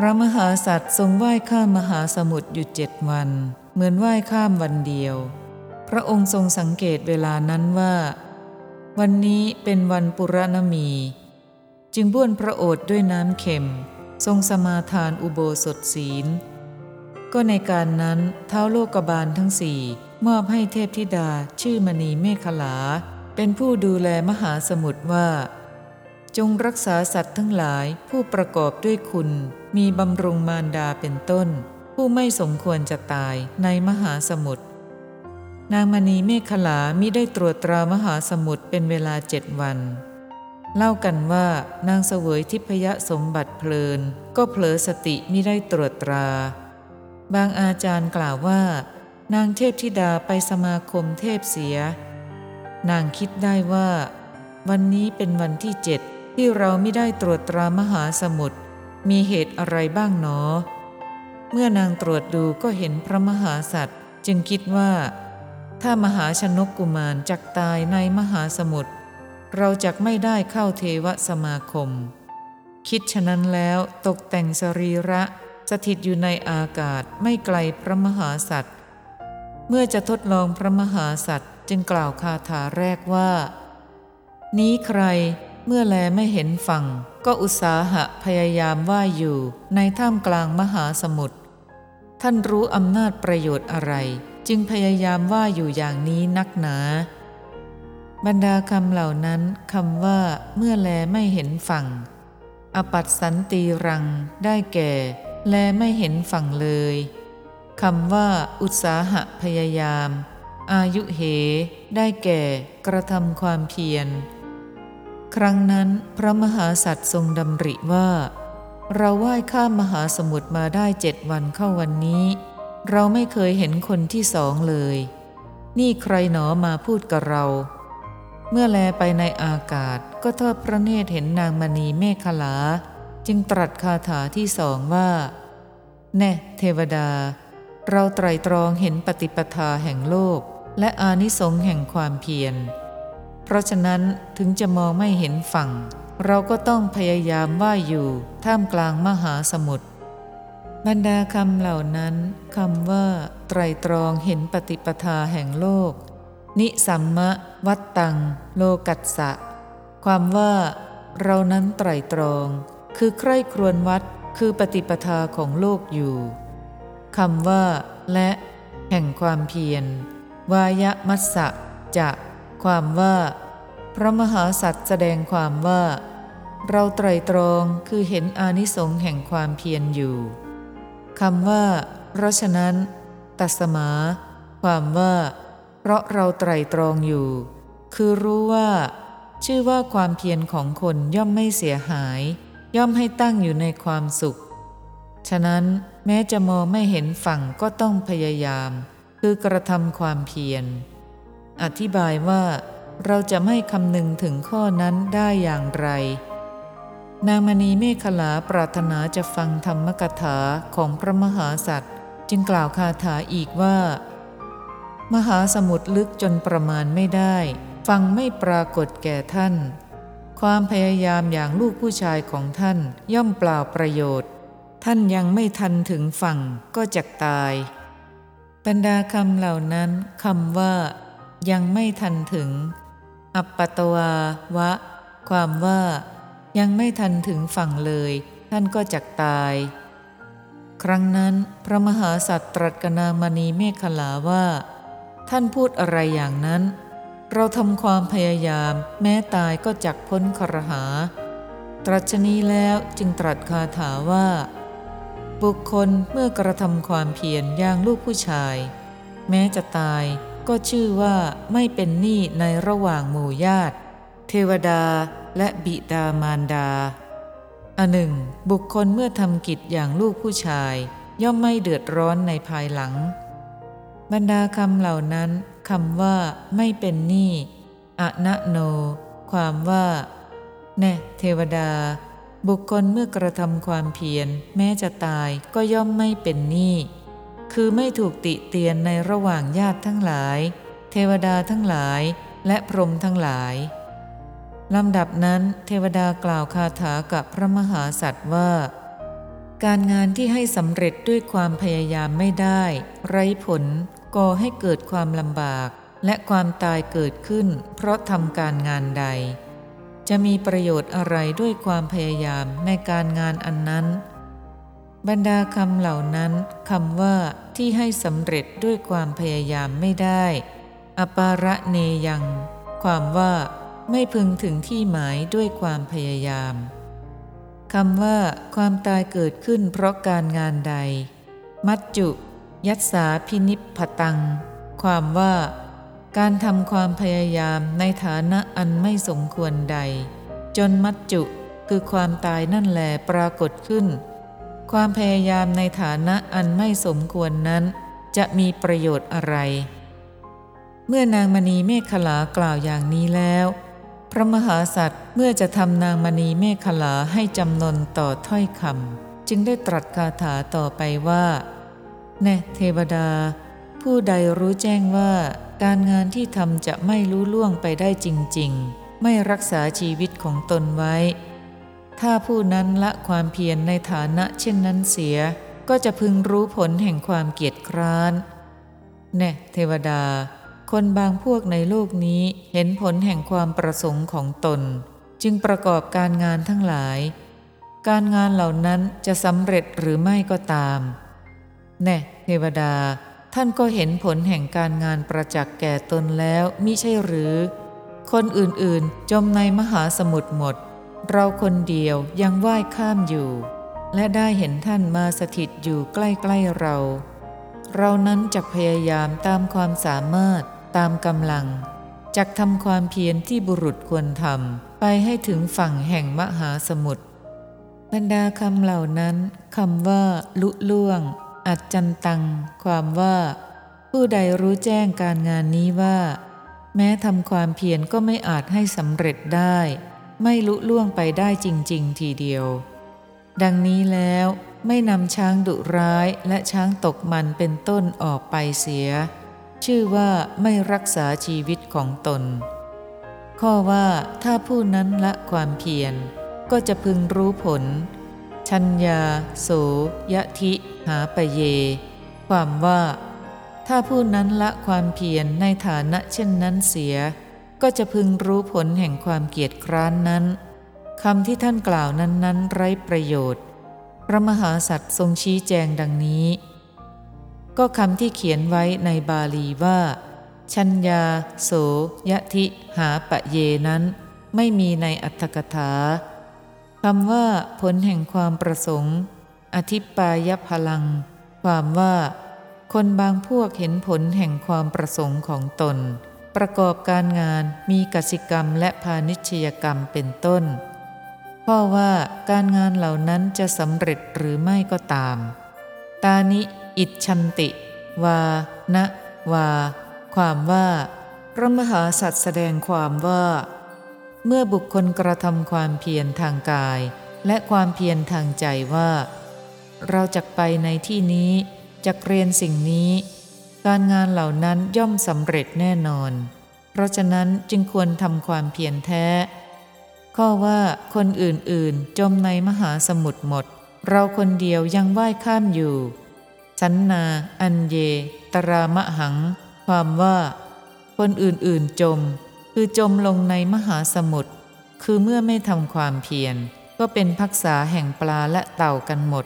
พระมหาสัตว์ทรงว่ายข้ามมหาสมุทรอยู่เจ็ดวัน เหมือนว่ายข้ามวันเดียว พระองค์ทรงสังเกตเวลานั้นว่า วันนี้เป็นวันปุรณมี จึงบ้วนพระโอษฐ์ด้วยน้ำเค็ม ทรงสมาทานอุโบสถศีล ก็ในการนั้นเท้าโลกบาลทั้งสี่มอบให้เทพธิดาชื่อมณีเมฆลา เป็นผู้ดูแลมหาสมุทรว่า จงรักษาสัตว์ทั้งหลายผู้ประกอบด้วยคุณ มีบำรุงมารดาเป็นต้น ผู้ไม่สมควรจะตายในมหาสมุทรนางมณีเมฆลามิได้ตรวจตรามหาสมุทรเป็นเวลาเจ็ดวัน เล่ากันว่านางเสวยทิพยสมบัติเพลิน ก็เผลอสติมิได้ตรวจตรา บางอาจารย์กล่าวว่า นางเทพธิดาไปสมาคมเทพเสีย นางคิดได้ว่า วันนี้เป็นวันที่เจ็ดที่เราไม่ได้ตรวจตรามหาสมุทร มีเหตุอะไรบ้างหนอ เมื่อนางตรวจดูก็เห็นพระมหาสัตว์ จึงคิดว่า ถ้ามหาชนกกุมารจักตายในมหาสมุทรเราจักไม่ได้เข้าเทวสมาคม คิดฉะนั้นแล้วตกแต่งสรีระสถิตอยู่ในอากาศไม่ไกลพระมหาสัตว์ เมื่อจะทดลองพระมหาสัตว์จึงกล่าวคาถาแรกว่า นี้ใคร เมื่อแลไม่เห็นฝั่ง ก็อุตสาหะพยายามว่ายอยู่ในท่ามกลางมหาสมุทรท่านรู้อำนาจประโยชน์อะไร จึงพยายามว่าอยู่อย่างนี้นักหนา บรรดาคำเหล่านั้นคำว่า เมื่อแลไม่เห็นฝั่ง อปัตสันตีรังได้แก่ แลไม่เห็นฝั่งเลยคำว่า อุตสาหะพยายาม อายุเห ได้แก่ กระทำความเพียร ครั้งนั้นพระมหาสัตว์ทรงดำริว่า เราว่ายข้ามมหาสมุทรมาได้เจ็ดวันเข้าวันนี้ เราไม่เคยเห็นคนที่สองเลย นี่ใครหนอมาพูดกับเรา เมื่อแลไปในอากาศก็ทอดพระเนตรเห็นนางมณีเมฆลา จึงตรัสคาถาที่สองว่า แน่เทวดา เราไตรตรองเห็นปฏิปทาแห่งโลก และอานิสงส์แห่งความเพียร เพราะฉะนั้นถึงจะมองไม่เห็นฝั่ง เราก็ต้องพยายามว่ายอยู่ท่ามกลางมหาสมุทรบรรดาคำเหล่านั้นคำว่า ไตรตรองเห็นปฏิปทาแห่งโลก นิสัมมะ วัตตัง โลกัสสะ ความว่า เรานั้นไตรตรอง คือใคร่ครวญวัดคือปฏิปทาของโลกอยู่คำว่า และ แห่งความเพียรวายมัสสะจะ ความว่า พระมหาสัตว์แสดงความว่า เราไตรตรองคือเห็นอานิสงส์แห่งความเพียรอยู่คำว่า เพราะฉะนั้น ตัสมา ความว่า เพราะเราไตรตรองอยู่ คือรู้ว่า ชื่อว่าความเพียรของคนย่อมไม่เสียหาย ย่อมให้ตั้งอยู่ในความสุข ฉะนั้นแม้จะมองไม่เห็นฝั่งก็ต้องพยายาม คือกระทำความเพียร อธิบายว่าเราจะไม่คำนึงถึงข้อนั้นได้อย่างไร นางมณีเมฆลาปรารถนาจะฟังธรรมกถาของพระมหาสัตว์ จึงกล่าวคาถาอีกว่า มหาสมุทรลึกจนประมาณไม่ได้ ฟังไม่ปรากฏแก่ท่าน ความพยายามอย่างลูกผู้ชายของท่านย่อมเปล่าประโยชน์ ท่านยังไม่ทันถึงฝั่งก็จะตายบรรดาคำเหล่านั้นคำว่า ยังไม่ทันถึง อัปปตวาวะ ความว่า ยังไม่ทันถึงฝั่งเลย ท่านก็จักตาย ครั้งนั้นพระมหาสัตว์ตรัสกนามณีเมฆลาว่า ท่านพูดอะไรอย่างนั้น เราทำความพยายาม แม้ตายก็จักพ้นครหา ตรัชนีแล้วจึงตรัสคาถาว่า บุคคลเมื่อกระทำความเพียรอย่างลูกผู้ชาย แม้จะตาย ก็ชื่อว่าไม่เป็นหนี้ในระหว่างหมู่ญาติ เทวดาและบิดามารดาอันหนึ่ง บุคคลเมื่อทำกิจอย่างลูกผู้ชาย ย่อมไม่เดือดร้อนในภายหลัง บรรดาคำเหล่านั้นคำว่าไม่เป็นหนี้อะนะโน ความว่า แน่เทวดา บุคคลเมื่อกระทำความเพียร แม้จะตายก็ย่อมไม่เป็นหนี้ คือไม่ถูกติเตียนในระหว่างญาติทั้งหลาย เทวดาทั้งหลายและพรหมทั้งหลายลำดับนั้นเทวดากล่าวคาถากับพระมหาสัตว์ว่า การงานที่ให้สำเร็จด้วยความพยายามไม่ได้ ไร้ผลก่อให้เกิดความลำบาก และความตายเกิดขึ้น เพราะทำการงานใด จะมีประโยชน์อะไรด้วยความพยายามในการงานอันนั้น บรรดาคำเหล่านั้นคำว่าที่ให้สำเร็จด้วยความพยายามไม่ได้ อปาระเนยัง ความว่าไม่พึงถึงที่หมายด้วยความพยายามคำว่า ความตายเกิดขึ้นเพราะการงานใด มัจจุ ยัตสาพินิพพตัง ความว่า การทำความพยายามในฐานะอันไม่สมควรใด จนมัจจุคือความตายนั่นแหลปรากฏขึ้น ความพยายามในฐานะอันไม่สมควรนั้น จะมีประโยชน์อะไร เมื่อนางมณีเมฆขลากล่าวอย่างนี้แล้ว พระมหาสัตว์เมื่อจะทำนางมณีเมฆขลาให้จำนนต่อถ้อยคำจึงได้ตรัสคาถาต่อไปว่าแน่เทวดา ผู้ใดรู้แจ้งว่าการงานที่ทำจะไม่รู้ล่วงไปได้จริง ๆ ไม่รักษาชีวิตของตนไว้ ถ้าผู้นั้นละความเพียรในฐานะเช่นนั้นเสีย ก็จะพึงรู้ผลแห่งความเกียจคร้าน แน่เทวดา คนบางพวกในโลกนี้เห็นผลแห่งความประสงค์ของตน จึงประกอบการงานทั้งหลาย การงานเหล่านั้นจะสำเร็จหรือไม่ก็ตาม แน่เทวดา ท่านก็เห็นผลแห่งการงานประจักษ์แก่ตนแล้วมิใช่หรือ คนอื่นๆ จมในมหาสมุทรหมด เราคนเดียวยังว่ายข้ามอยู่ และได้เห็นท่านมาสถิตอยู่ใกล้ๆเรา เรานั้นจะพยายามตามความสามารถตามกำลังจักทำความเพียรที่บุรุษควรทำไปให้ถึงฝั่งแห่งมหาสมุทรบรรดาคำเหล่านั้นคำว่า ลุล่วง อัจจันตัง ความว่า ผู้ใดรู้แจ้งการงานนี้ว่า แม้ทำความเพียรก็ไม่อาจให้สำเร็จได้ ไม่ลุล่วงไปได้จริง ๆ ทีเดียว ดังนี้แล้วไม่นำช้างดุร้ายและช้างตกมันเป็นต้นออกไปเสีย ชื่อว่าไม่รักษาชีวิตของตน ข้อว่าถ้าผู้นั้นละความเพียร ก็จะพึงรู้ผล ชัญญา โสยะทิ หาปเย ความว่า ถ้าผู้นั้นละความเพียรในฐานะเช่นนั้นเสีย ก็จะพึงรู้ผลแห่งความเกียจคร้านนั้นคำที่ท่านกล่าวนั้น ๆ ไร้ประโยชน์ พระมหาสัตว์ทรงชี้แจงดังนี้ ก็คำที่เขียนไว้ในบาลีว่า ชัญญา โสยะทิหาปะเยนั้น ไม่มีในอัตถกถาคำว่าผลแห่งความประสงค์ อธิปายพลัง ความว่า คนบางพวกเห็นผลแห่งความประสงค์ของตน ประกอบการงานมีกสิกรรมและพาณิชยกรรมเป็นต้นเพราะว่าการงานเหล่านั้นจะสำเร็จหรือไม่ก็ตาม ตานิ อิชันติ วา นะ วา ความว่า พระมหาสัตว์แสดงความว่า เมื่อบุคคลกระทำความเพียรทางกาย และความเพียรทางใจว่า เราจะไปในที่นี้จะเรียนสิ่งนี้ การงานเหล่านั้นย่อมสำเร็จแน่นอน เพราะฉะนั้นจึงควรทำความเพียรแท้ ข้อว่าคนอื่นๆ จมในมหาสมุทรหมด เราคนเดียวยังว่ายข้ามอยู่สันนา อันเย ตรามะหัง ความว่า คนอื่นๆจม คือจมลงในมหาสมุทรคือเมื่อไม่ทำความเพียรก็เป็นพักษาแห่งปลาและเต่ากันหมด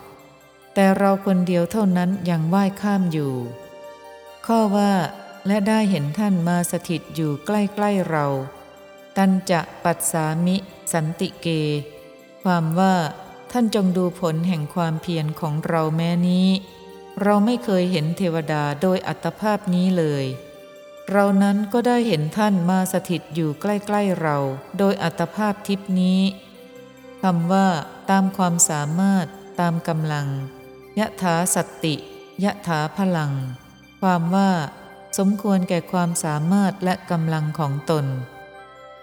แต่เราคนเดียวเท่านั้นยังว่ายข้ามอยู่ ข้อว่าและได้เห็นท่านมาสถิตอยู่ใกล้ๆเรา ตันจะปัสสามิ สันติเก ความว่าท่านจงดูผลแห่งความเพียรของเราแม้นี้ เราไม่เคยเห็นเทวดาโดยอัตภาพนี้เลย เรานั้นก็ได้เห็นท่านมาสถิตอยู่ใกล้ๆเรา โดยอัตภาพทิพนี้คำว่า ตามความสามารถ ตามกำลัง ยะถาสติ ยะถาพลัง ความว่าสมควรแก่ความสามารถและกำลังของตน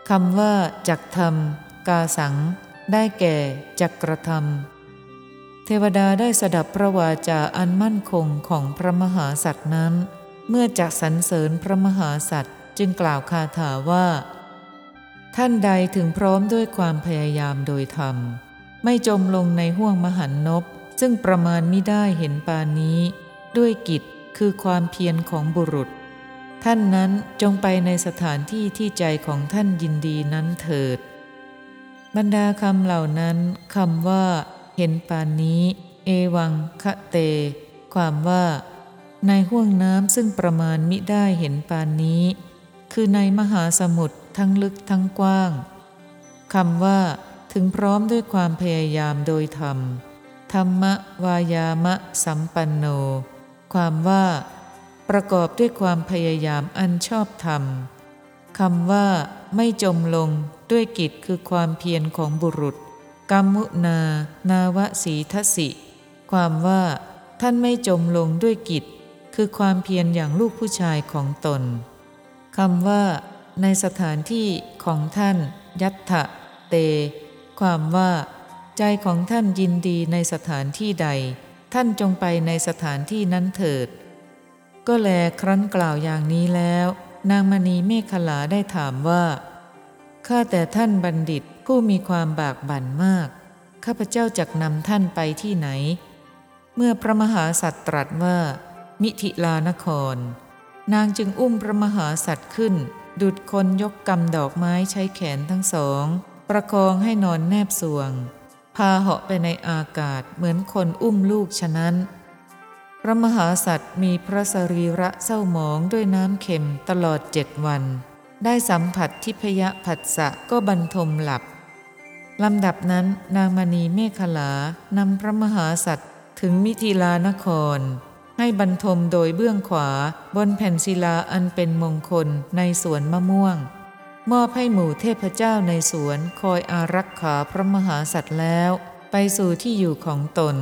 คำว่าจักทำกาสัง ได้แก่จักกระทำเทวดาได้สดับพระวาจาอันมั่นคงของพระมหาสัตว์นั้น เมื่อจักสรรเสริญพระมหาสัตว์จึงกล่าวคาถาว่า ท่านใดถึงพร้อมด้วยความพยายามโดยธรรม ไม่จมลงในห่วงมหันนบซึ่งประมาณมิได้เห็นปานนี้ ด้วยกิจ คือความเพียรของบุรุษ ท่านนั้นจงไปในสถานที่ที่ใจของท่านยินดีนั้นเถิด บรรดาคำเหล่านั้นคำว่า เห็นปานนี้ เอวังคะเต ความว่า ในห้วงน้ำซึ่งประมาณมิได้เห็นปานนี้ คือในมหาสมุทรทั้งลึกทั้งกว้างคำว่า ถึงพร้อมด้วยความพยายามโดยธรรม ธรรมวายามะสัมปันโน ความว่า ประกอบด้วยความพยายามอันชอบธรรมคำว่า ไม่จมลงด้วยกิจคือความเพียรของบุรุษกัมมุนา นาวสีทสิ ความว่า ท่านไม่จมลงด้วยกิจ คือความเพียรอย่างลูกผู้ชายของตนคำว่า ในสถานที่ของท่าน ยัตถะเต ความว่า ใจของท่านยินดีในสถานที่ใด ท่านจงไปในสถานที่นั้นเถิด ก็แลครั้นกล่าวอย่างนี้แล้ว นางมณีเมฆขลาได้ถามว่า ข้าแต่ท่านบัณฑิตผู้มีความบากบั่นมาก ข้าพเจ้าจักนำท่านไปที่ไหน เมื่อพระมหาสัตว์ตรัสว่า มิถิลานคร นางจึงอุ้มพระมหาสัตว์ขึ้น ดุดคนยกกำดอกไม้ใช้แขนทั้งสอง ประคองให้นอนแนบสวง พาเหาะไปในอากาศเหมือนคนอุ้มลูกฉะนั้น พระมหาสัตว์มีพระสรีระเศร้าหมองด้วยน้ำเค็มตลอดเจ็ดวัน ได้สัมผัสทิพยผัสสะก็บรรทมหลับลำดับนั้นนางมณีเมฆลานำพระมหาสัตว์ถึงมิถิลานคร ให้บรรทมโดยเบื้องขวาบนแผ่นศิลาอันเป็นมงคลในสวนมะม่วง มอบให้หมู่เทพเจ้าในสวนคอยอารักขาพระมหาสัตว์แล้ว ไปสู่ที่อยู่ของตน